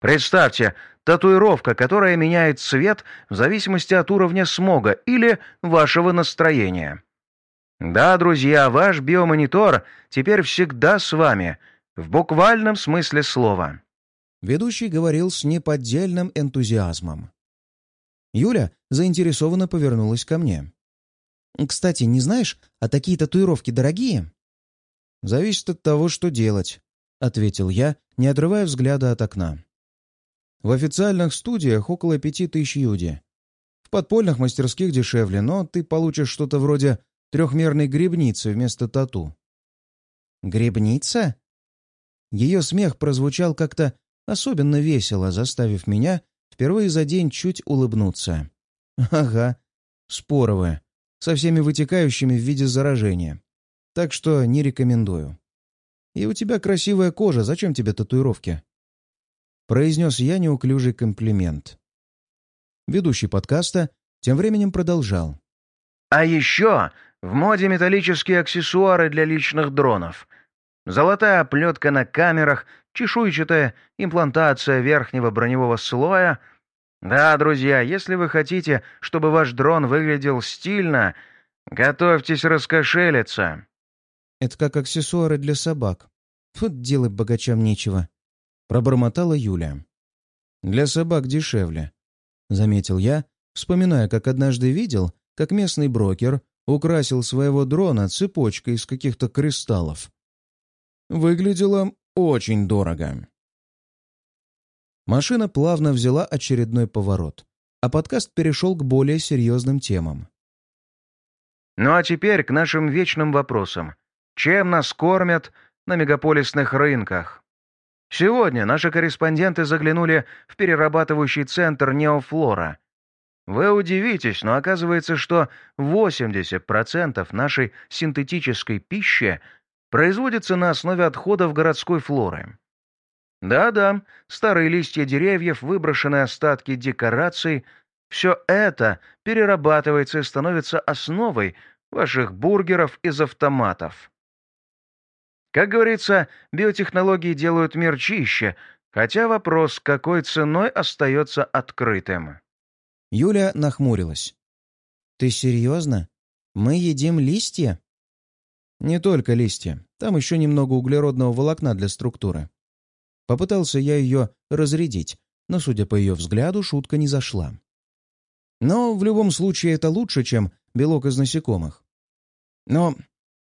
Представьте, татуировка, которая меняет цвет в зависимости от уровня смога или вашего настроения. Да, друзья, ваш биомонитор теперь всегда с вами, в буквальном смысле слова. Ведущий говорил с неподдельным энтузиазмом. Юля заинтересованно повернулась ко мне. «Кстати, не знаешь, а такие татуировки дорогие?» «Зависит от того, что делать», — ответил я, не отрывая взгляда от окна. «В официальных студиях около пяти тысяч юди. В подпольных мастерских дешевле, но ты получишь что-то вроде трехмерной грибницы вместо тату». «Грибница?» Ее смех прозвучал как-то особенно весело, заставив меня впервые за день чуть улыбнуться. Ага, споровое, со всеми вытекающими в виде заражения. Так что не рекомендую. И у тебя красивая кожа, зачем тебе татуировки? Произнес я неуклюжий комплимент. Ведущий подкаста тем временем продолжал. А еще в моде металлические аксессуары для личных дронов. Золотая оплетка на камерах чешуйчатая имплантация верхнего броневого слоя. Да, друзья, если вы хотите, чтобы ваш дрон выглядел стильно, готовьтесь раскошелиться. Это как аксессуары для собак. Вот делать богачам нечего. Пробормотала Юля. Для собак дешевле, заметил я, вспоминая, как однажды видел, как местный брокер украсил своего дрона цепочкой из каких-то кристаллов. Выглядело очень дорого. Машина плавно взяла очередной поворот, а подкаст перешел к более серьезным темам. Ну а теперь к нашим вечным вопросам. Чем нас кормят на мегаполисных рынках? Сегодня наши корреспонденты заглянули в перерабатывающий центр Неофлора. Вы удивитесь, но оказывается, что 80% нашей синтетической пищи производится на основе отходов городской флоры. Да-да, старые листья деревьев, выброшенные остатки декораций — все это перерабатывается и становится основой ваших бургеров из автоматов. Как говорится, биотехнологии делают мир чище, хотя вопрос, какой ценой, остается открытым. Юля нахмурилась. «Ты серьезно? Мы едим листья?» «Не только листья. Там еще немного углеродного волокна для структуры». Попытался я ее разрядить, но, судя по ее взгляду, шутка не зашла. Но в любом случае это лучше, чем белок из насекомых. Но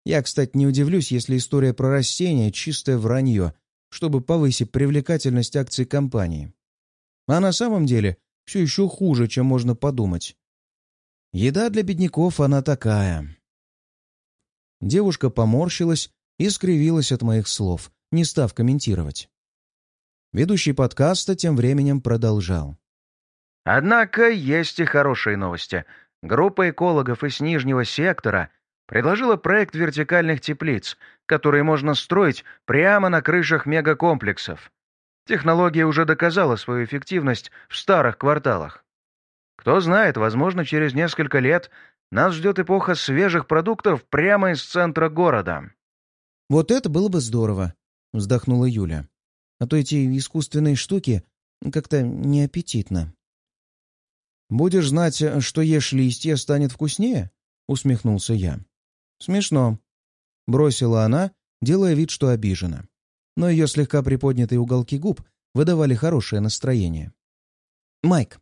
я, кстати, не удивлюсь, если история про растения — чистое вранье, чтобы повысить привлекательность акций компании. А на самом деле все еще хуже, чем можно подумать. Еда для бедняков она такая. Девушка поморщилась и скривилась от моих слов, не став комментировать. Ведущий подкаста тем временем продолжал. Однако есть и хорошие новости. Группа экологов из Нижнего сектора предложила проект вертикальных теплиц, которые можно строить прямо на крышах мегакомплексов. Технология уже доказала свою эффективность в старых кварталах. Кто знает, возможно, через несколько лет нас ждет эпоха свежих продуктов прямо из центра города. «Вот это было бы здорово», — вздохнула Юля. «А то эти искусственные штуки как-то неаппетитно». «Будешь знать, что ешь листья, станет вкуснее?» — усмехнулся я. «Смешно», — бросила она, делая вид, что обижена. Но ее слегка приподнятые уголки губ выдавали хорошее настроение. «Майк,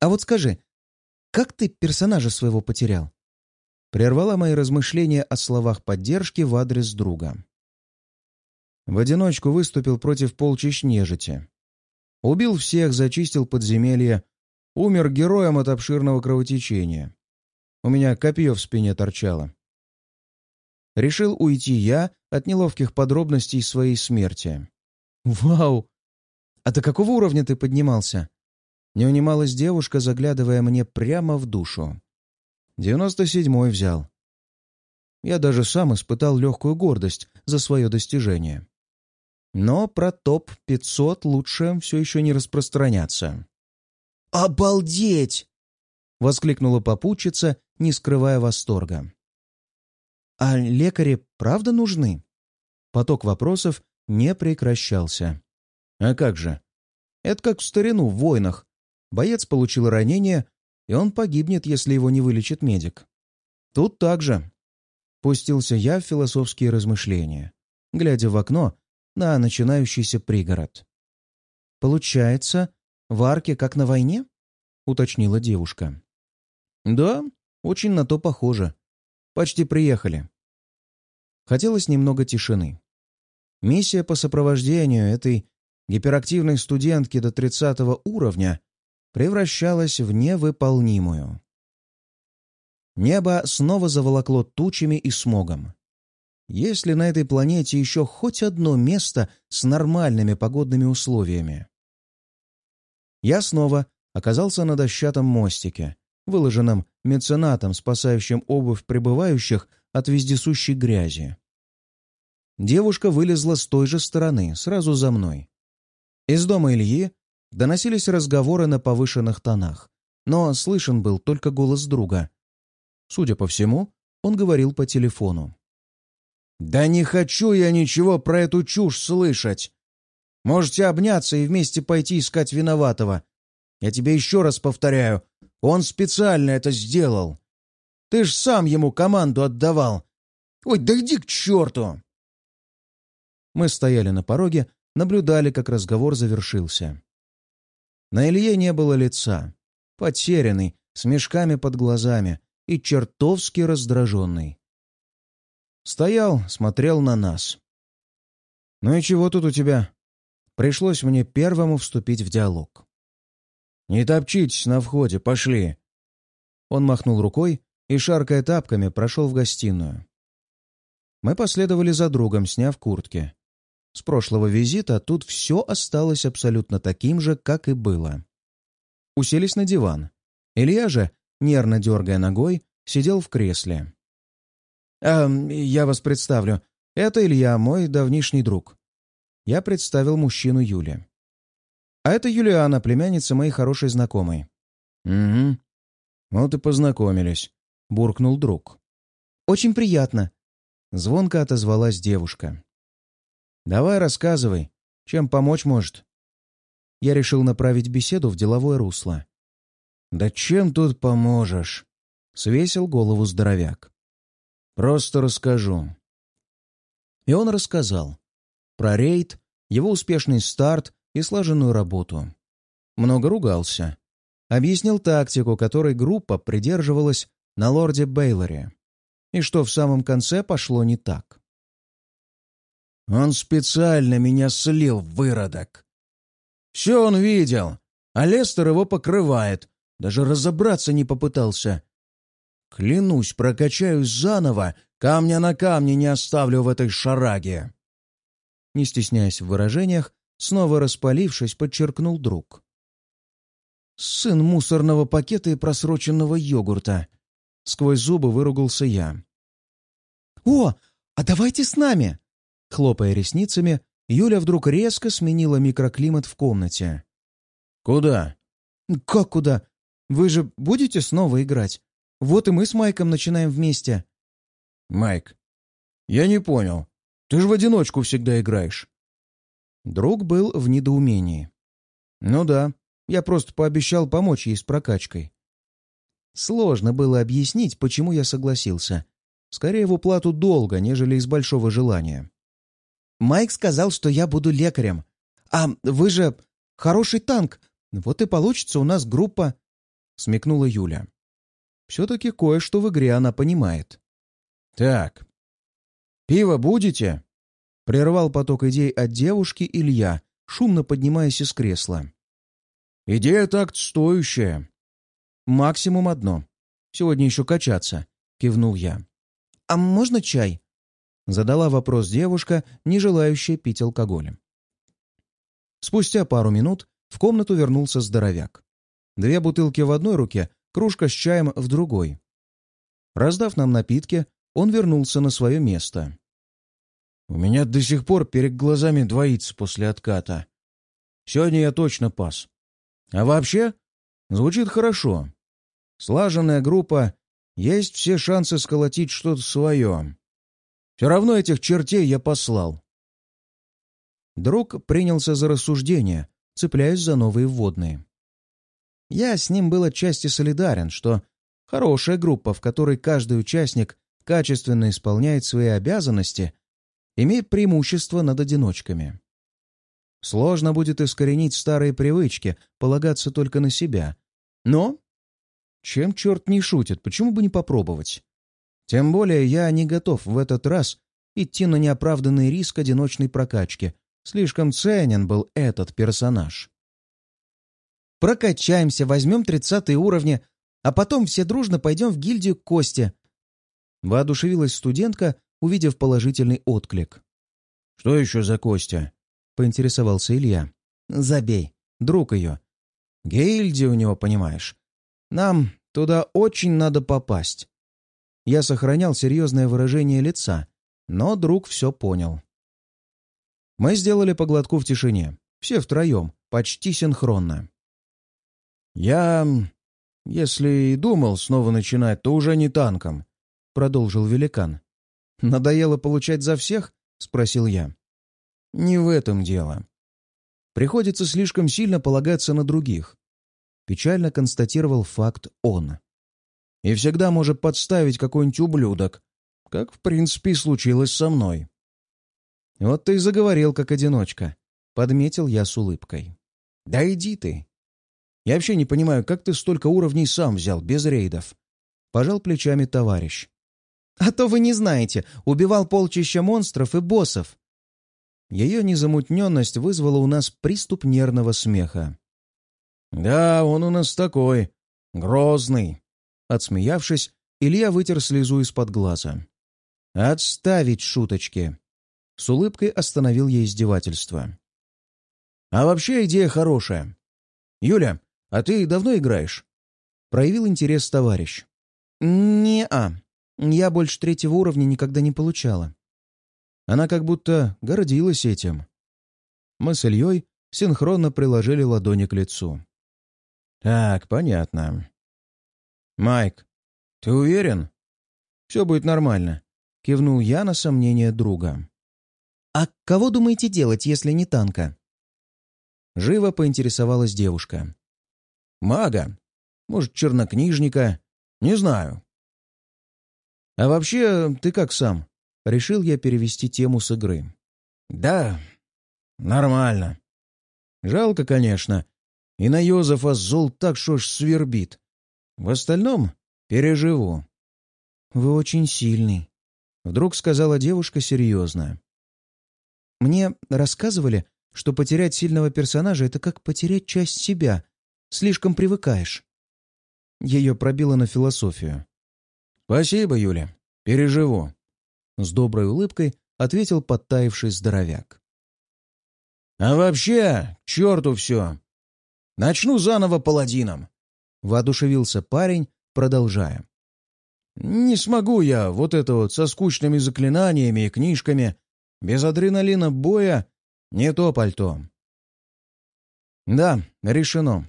а вот скажи, как ты персонажа своего потерял?» Прервала мои размышления о словах поддержки в адрес друга. В одиночку выступил против полчищ нежити. Убил всех, зачистил подземелье, Умер героем от обширного кровотечения. У меня копье в спине торчало. Решил уйти я от неловких подробностей своей смерти. «Вау! А до какого уровня ты поднимался?» Не унималась девушка, заглядывая мне прямо в душу. «Девяносто седьмой взял». Я даже сам испытал легкую гордость за свое достижение. Но про топ-500 лучше все еще не распространяться. «Обалдеть!» — воскликнула попутчица, не скрывая восторга. «А лекари правда нужны?» Поток вопросов не прекращался. «А как же? Это как в старину, в войнах. Боец получил ранение, и он погибнет, если его не вылечит медик. Тут так же». Пустился я в философские размышления, глядя в окно на начинающийся пригород. «Получается, в арке, как на войне?» — уточнила девушка. «Да, очень на то похоже. Почти приехали». Хотелось немного тишины. Миссия по сопровождению этой гиперактивной студентки до 30 уровня превращалась в невыполнимую. Небо снова заволокло тучами и смогом. Есть ли на этой планете еще хоть одно место с нормальными погодными условиями? Я снова оказался на дощатом мостике, выложенном меценатом, спасающим обувь прибывающих от вездесущей грязи. Девушка вылезла с той же стороны, сразу за мной. Из дома Ильи доносились разговоры на повышенных тонах, но слышен был только голос друга. Судя по всему, он говорил по телефону. «Да не хочу я ничего про эту чушь слышать!» Можете обняться и вместе пойти искать виноватого. Я тебе еще раз повторяю, он специально это сделал. Ты ж сам ему команду отдавал. Ой, да иди к черту!» Мы стояли на пороге, наблюдали, как разговор завершился. На Илье не было лица. Потерянный, с мешками под глазами и чертовски раздраженный. Стоял, смотрел на нас. «Ну и чего тут у тебя?» Пришлось мне первому вступить в диалог. «Не топчитесь на входе, пошли!» Он махнул рукой и, шаркая тапками, прошел в гостиную. Мы последовали за другом, сняв куртки. С прошлого визита тут все осталось абсолютно таким же, как и было. Уселись на диван. Илья же, нервно дергая ногой, сидел в кресле. «А, я вас представлю. Это Илья, мой давнишний друг. Я представил мужчину Юле. А это Юлиана, племянница моей хорошей знакомой. «Угу. Вот и познакомились», — буркнул друг. «Очень приятно», — звонко отозвалась девушка. «Давай рассказывай, чем помочь может?» Я решил направить беседу в деловое русло. «Да чем тут поможешь?» — свесил голову здоровяк. «Просто расскажу». И он рассказал. Про рейд, его успешный старт и слаженную работу. Много ругался. Объяснил тактику, которой группа придерживалась на лорде Бейлоре. И что в самом конце пошло не так. «Он специально меня слил, выродок. Все он видел, а Лестер его покрывает, даже разобраться не попытался. Клянусь, прокачаюсь заново, камня на камне не оставлю в этой шараге». Не стесняясь в выражениях, снова распалившись, подчеркнул друг. «Сын мусорного пакета и просроченного йогурта!» Сквозь зубы выругался я. «О, а давайте с нами!» Хлопая ресницами, Юля вдруг резко сменила микроклимат в комнате. «Куда?» «Как куда? Вы же будете снова играть? Вот и мы с Майком начинаем вместе». «Майк, я не понял. Ты же в одиночку всегда играешь». Друг был в недоумении. «Ну да, я просто пообещал помочь ей с прокачкой». Сложно было объяснить, почему я согласился. Скорее в уплату долга, нежели из большого желания. «Майк сказал, что я буду лекарем. А вы же хороший танк. Вот и получится у нас группа», — смекнула Юля. Все-таки кое-что в игре она понимает. «Так, пиво будете?» Прервал поток идей от девушки Илья, шумно поднимаясь из кресла. «Идея так стоящая». «Максимум одно. Сегодня еще качаться», — кивнул я. «А можно чай?» — задала вопрос девушка, не желающая пить алкоголем. Спустя пару минут в комнату вернулся здоровяк. Две бутылки в одной руке, кружка с чаем в другой. Раздав нам напитки, он вернулся на свое место. У меня до сих пор перед глазами двоится после отката. Сегодня я точно пас. А вообще, звучит хорошо. Слаженная группа, есть все шансы сколотить что-то свое. Все равно этих чертей я послал. Друг принялся за рассуждение, цепляясь за новые вводные. Я с ним был отчасти солидарен, что хорошая группа, в которой каждый участник качественно исполняет свои обязанности — имеет преимущество над одиночками. Сложно будет искоренить старые привычки, полагаться только на себя. Но чем черт не шутит, почему бы не попробовать? Тем более я не готов в этот раз идти на неоправданный риск одиночной прокачки. Слишком ценен был этот персонаж. «Прокачаемся, возьмем тридцатые уровни, а потом все дружно пойдем в гильдию к Косте». Воодушевилась студентка, увидев положительный отклик. «Что еще за Костя?» — поинтересовался Илья. «Забей. Друг ее. Гильдия у него, понимаешь. Нам туда очень надо попасть». Я сохранял серьезное выражение лица, но друг все понял. Мы сделали поглотку в тишине. Все втроем, почти синхронно. «Я... если и думал снова начинать, то уже не танком», — продолжил великан. «Надоело получать за всех?» — спросил я. «Не в этом дело. Приходится слишком сильно полагаться на других», — печально констатировал факт он. «И всегда может подставить какой-нибудь ублюдок, как, в принципе, и случилось со мной». «Вот ты и заговорил, как одиночка», — подметил я с улыбкой. «Да иди ты. Я вообще не понимаю, как ты столько уровней сам взял, без рейдов?» Пожал плечами товарищ. А то вы не знаете, убивал полчища монстров и боссов. Ее незамутненность вызвала у нас приступ нервного смеха. «Да, он у нас такой. Грозный». Отсмеявшись, Илья вытер слезу из-под глаза. «Отставить шуточки!» С улыбкой остановил ей издевательство. «А вообще идея хорошая. Юля, а ты давно играешь?» Проявил интерес товарищ. «Не-а», я больше третьего уровня никогда не получала. Она как будто гордилась этим. Мы с Ильей синхронно приложили ладони к лицу. «Так, понятно. Майк, ты уверен? Все будет нормально», — кивнул я на сомнение друга. «А кого думаете делать, если не танка?» Живо поинтересовалась девушка. «Мага. Может, чернокнижника. Не знаю». «А вообще, ты как сам?» Решил я перевести тему с игры. «Да, нормально. Жалко, конечно. И на Йозефа зол так, что ж свербит. В остальном переживу». «Вы очень сильный», — вдруг сказала девушка серьезно. «Мне рассказывали, что потерять сильного персонажа — это как потерять часть себя. Слишком привыкаешь». Ее пробило на философию. «Спасибо, Юля. Переживу». С доброй улыбкой ответил подтаивший здоровяк. «А вообще, к черту все! Начну заново паладином!» — воодушевился парень, продолжая. «Не смогу я вот это вот со скучными заклинаниями и книжками. Без адреналина боя не то пальто». «Да, решено.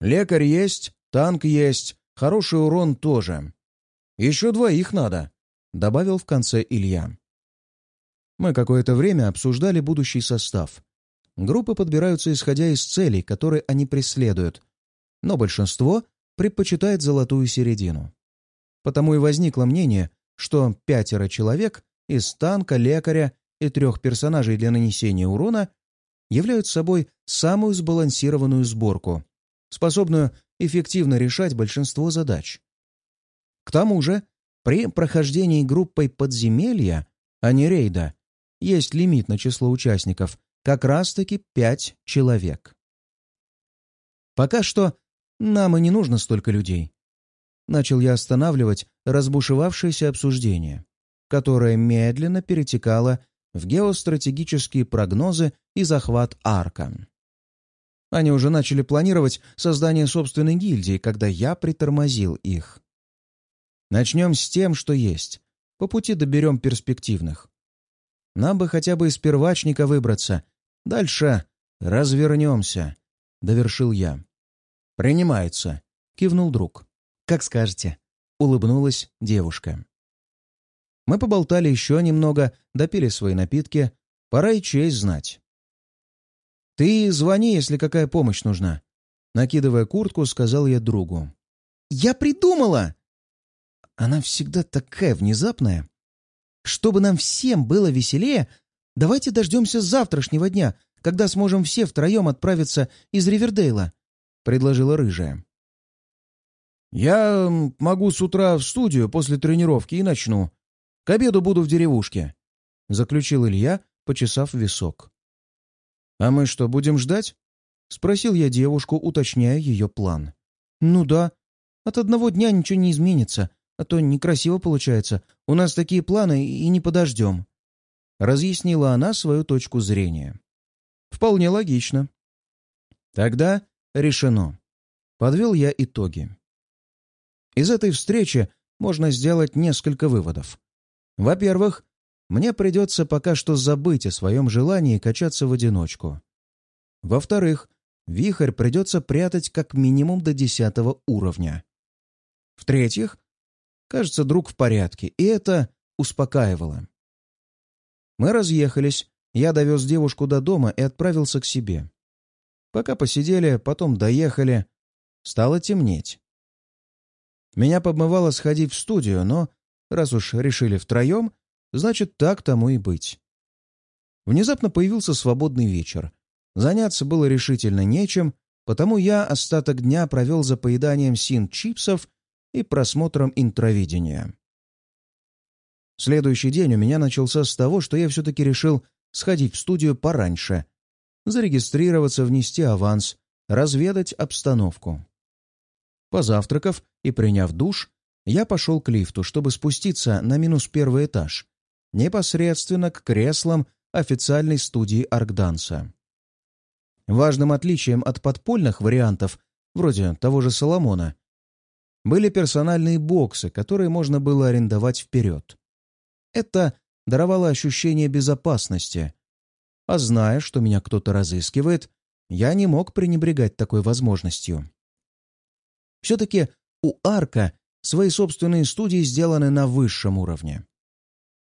Лекарь есть, танк есть, хороший урон тоже. Еще двоих надо», — добавил в конце Илья. Мы какое-то время обсуждали будущий состав. Группы подбираются исходя из целей, которые они преследуют, но большинство предпочитает золотую середину. Потому и возникло мнение, что пятеро человек из танка, лекаря и трех персонажей для нанесения урона являются собой самую сбалансированную сборку, способную эффективно решать большинство задач. К тому же, при прохождении группой подземелья, а не рейда, есть лимит на число участников, как раз-таки пять человек. Пока что нам и не нужно столько людей. Начал я останавливать разбушевавшееся обсуждение, которое медленно перетекало в геостратегические прогнозы и захват арка. Они уже начали планировать создание собственной гильдии, когда я притормозил их. Начнем с тем, что есть. По пути доберем перспективных. Нам бы хотя бы из первачника выбраться. Дальше развернемся», — довершил я. «Принимается», — кивнул друг. «Как скажете», — улыбнулась девушка. Мы поболтали еще немного, допили свои напитки. Пора и честь знать. «Ты звони, если какая помощь нужна», — накидывая куртку, сказал я другу. «Я придумала!» Она всегда такая внезапная. Чтобы нам всем было веселее, давайте дождемся завтрашнего дня, когда сможем все втроем отправиться из Ривердейла», — предложила Рыжая. «Я могу с утра в студию после тренировки и начну. К обеду буду в деревушке», — заключил Илья, почесав висок. «А мы что, будем ждать?» — спросил я девушку, уточняя ее план. «Ну да. От одного дня ничего не изменится а то некрасиво получается. У нас такие планы и не подождем». Разъяснила она свою точку зрения. «Вполне логично». «Тогда решено». Подвел я итоги. Из этой встречи можно сделать несколько выводов. Во-первых, мне придется пока что забыть о своем желании качаться в одиночку. Во-вторых, вихрь придется прятать как минимум до десятого уровня. В-третьих, Кажется, друг в порядке, и это успокаивало. Мы разъехались, я довез девушку до дома и отправился к себе. Пока посидели, потом доехали. Стало темнеть. Меня подмывало сходить в студию, но, раз уж решили втроем, значит, так тому и быть. Внезапно появился свободный вечер. Заняться было решительно нечем, потому я остаток дня провел за поеданием син-чипсов и просмотром интровидения. Следующий день у меня начался с того, что я все-таки решил сходить в студию пораньше, зарегистрироваться, внести аванс, разведать обстановку. Позавтракав и приняв душ, я пошел к лифту, чтобы спуститься на минус первый этаж, непосредственно к креслам официальной студии Аркданса. Важным отличием от подпольных вариантов, вроде того же Соломона, были персональные боксы, которые можно было арендовать вперед. Это даровало ощущение безопасности. А зная, что меня кто-то разыскивает, я не мог пренебрегать такой возможностью. Все-таки у Арка свои собственные студии сделаны на высшем уровне.